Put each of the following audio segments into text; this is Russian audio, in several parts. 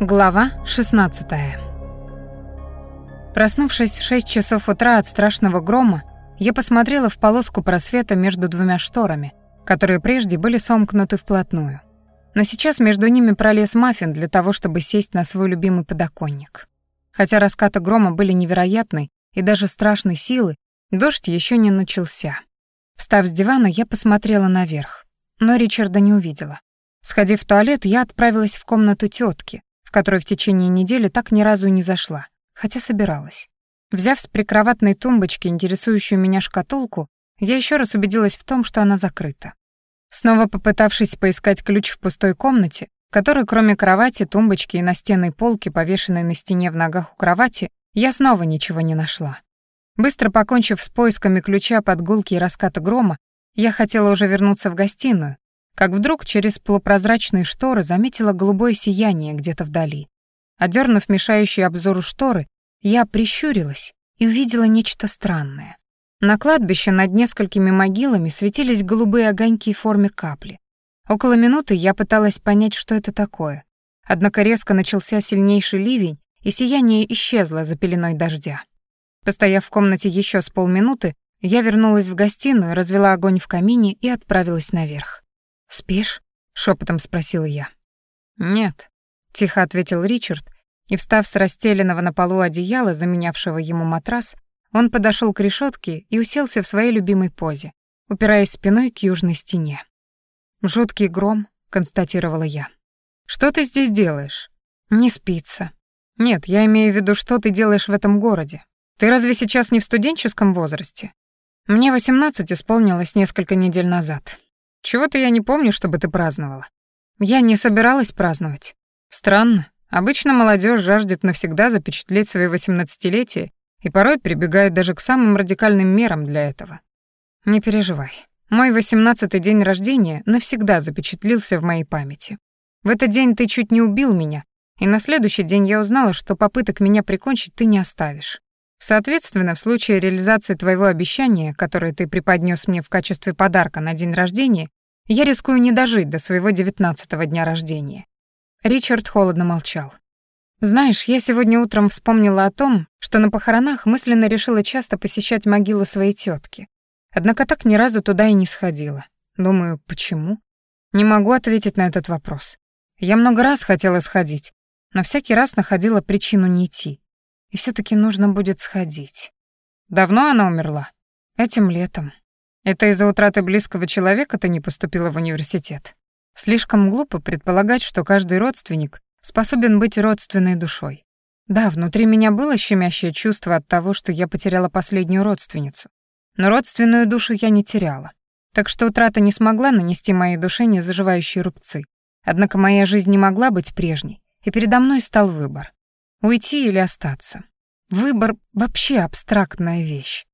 Глава 16 Проснувшись в 6 часов утра от страшного грома, я посмотрела в полоску просвета между двумя шторами, которые прежде были сомкнуты вплотную. Но сейчас между ними пролез маффин для того, чтобы сесть на свой любимый подоконник. Хотя раскаты грома были невероятной и даже страшной силы, дождь еще не начался. Встав с дивана, я посмотрела наверх, но Ричарда не увидела. Сходив в туалет, я отправилась в комнату тетки, в в течение недели так ни разу не зашла, хотя собиралась. Взяв с прикроватной тумбочки интересующую меня шкатулку, я еще раз убедилась в том, что она закрыта. Снова попытавшись поискать ключ в пустой комнате, которой кроме кровати, тумбочки и настенной полки, повешенной на стене в ногах у кровати, я снова ничего не нашла. Быстро покончив с поисками ключа под гулки и раскаты грома, я хотела уже вернуться в гостиную, как вдруг через полупрозрачные шторы заметила голубое сияние где-то вдали. Одернув мешающие обзору шторы, я прищурилась и увидела нечто странное. На кладбище над несколькими могилами светились голубые огоньки в форме капли. Около минуты я пыталась понять, что это такое. Однако резко начался сильнейший ливень, и сияние исчезло за пеленой дождя. Постояв в комнате еще с полминуты, я вернулась в гостиную, развела огонь в камине и отправилась наверх. «Спишь?» — шепотом спросила я. «Нет», — тихо ответил Ричард, и, встав с расстеленного на полу одеяла, заменявшего ему матрас, он подошел к решетке и уселся в своей любимой позе, упираясь спиной к южной стене. «Жуткий гром», — констатировала я. «Что ты здесь делаешь?» «Не спится». «Нет, я имею в виду, что ты делаешь в этом городе. Ты разве сейчас не в студенческом возрасте?» «Мне восемнадцать исполнилось несколько недель назад. Чего-то я не помню, чтобы ты праздновала. Я не собиралась праздновать. Странно. Обычно молодежь жаждет навсегда запечатлеть свои восемнадцатилетие и порой прибегает даже к самым радикальным мерам для этого. Не переживай. Мой восемнадцатый день рождения навсегда запечатлился в моей памяти. В этот день ты чуть не убил меня, и на следующий день я узнала, что попыток меня прикончить ты не оставишь. Соответственно, в случае реализации твоего обещания, которое ты преподнес мне в качестве подарка на день рождения, я рискую не дожить до своего девятнадцатого дня рождения». Ричард холодно молчал. «Знаешь, я сегодня утром вспомнила о том, что на похоронах мысленно решила часто посещать могилу своей тетки. Однако так ни разу туда и не сходила. Думаю, почему? Не могу ответить на этот вопрос. Я много раз хотела сходить, но всякий раз находила причину не идти. И все таки нужно будет сходить. Давно она умерла? Этим летом. Это из-за утраты близкого человека ты не поступила в университет? Слишком глупо предполагать, что каждый родственник способен быть родственной душой. Да, внутри меня было щемящее чувство от того, что я потеряла последнюю родственницу. Но родственную душу я не теряла. Так что утрата не смогла нанести моей душе незаживающие рубцы. Однако моя жизнь не могла быть прежней, и передо мной стал выбор. Уйти или остаться. Выбор — вообще абстрактная вещь.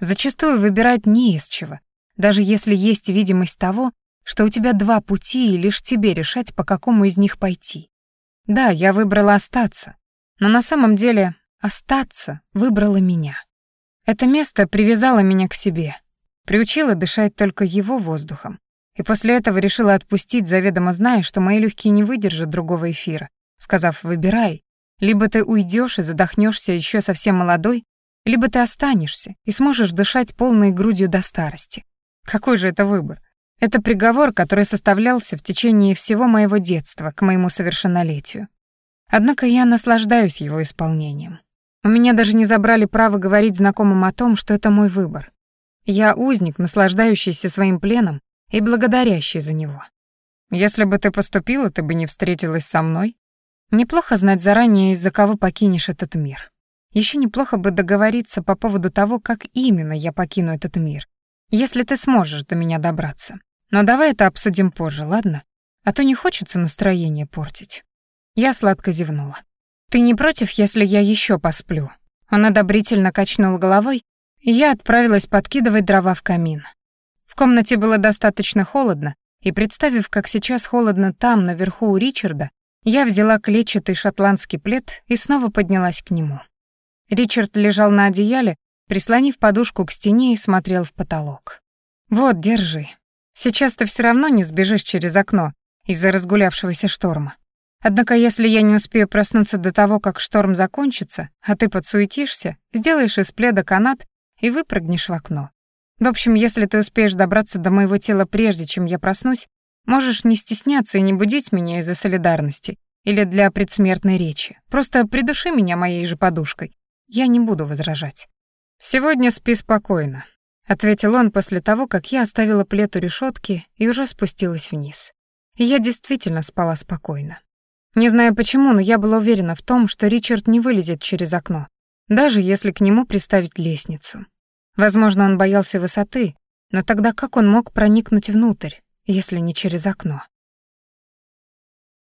Зачастую выбирать не из чего, даже если есть видимость того, что у тебя два пути и лишь тебе решать, по какому из них пойти. Да, я выбрала остаться, но на самом деле остаться выбрала меня. Это место привязало меня к себе, приучило дышать только его воздухом, и после этого решила отпустить, заведомо зная, что мои легкие не выдержат другого эфира, сказав «выбирай», либо ты уйдешь и задохнешься еще совсем молодой, либо ты останешься и сможешь дышать полной грудью до старости. Какой же это выбор? Это приговор, который составлялся в течение всего моего детства к моему совершеннолетию. Однако я наслаждаюсь его исполнением. У меня даже не забрали право говорить знакомым о том, что это мой выбор. Я узник, наслаждающийся своим пленом и благодарящий за него. Если бы ты поступила, ты бы не встретилась со мной, Неплохо знать заранее, из-за кого покинешь этот мир. Еще неплохо бы договориться по поводу того, как именно я покину этот мир, если ты сможешь до меня добраться. Но давай это обсудим позже, ладно? А то не хочется настроение портить. Я сладко зевнула. Ты не против, если я еще посплю? Он одобрительно качнул головой, и я отправилась подкидывать дрова в камин. В комнате было достаточно холодно, и представив, как сейчас холодно там, наверху у Ричарда, я взяла клетчатый шотландский плед и снова поднялась к нему. Ричард лежал на одеяле, прислонив подушку к стене и смотрел в потолок. «Вот, держи. Сейчас ты все равно не сбежишь через окно из-за разгулявшегося шторма. Однако если я не успею проснуться до того, как шторм закончится, а ты подсуетишься, сделаешь из пледа канат и выпрыгнешь в окно. В общем, если ты успеешь добраться до моего тела прежде, чем я проснусь, можешь не стесняться и не будить меня из-за солидарности или для предсмертной речи. Просто придуши меня моей же подушкой. Я не буду возражать. Сегодня спи спокойно, ответил он после того, как я оставила плед у решетки и уже спустилась вниз. И я действительно спала спокойно. Не знаю почему, но я была уверена в том, что Ричард не вылезет через окно, даже если к нему приставить лестницу. Возможно, он боялся высоты, но тогда как он мог проникнуть внутрь, если не через окно?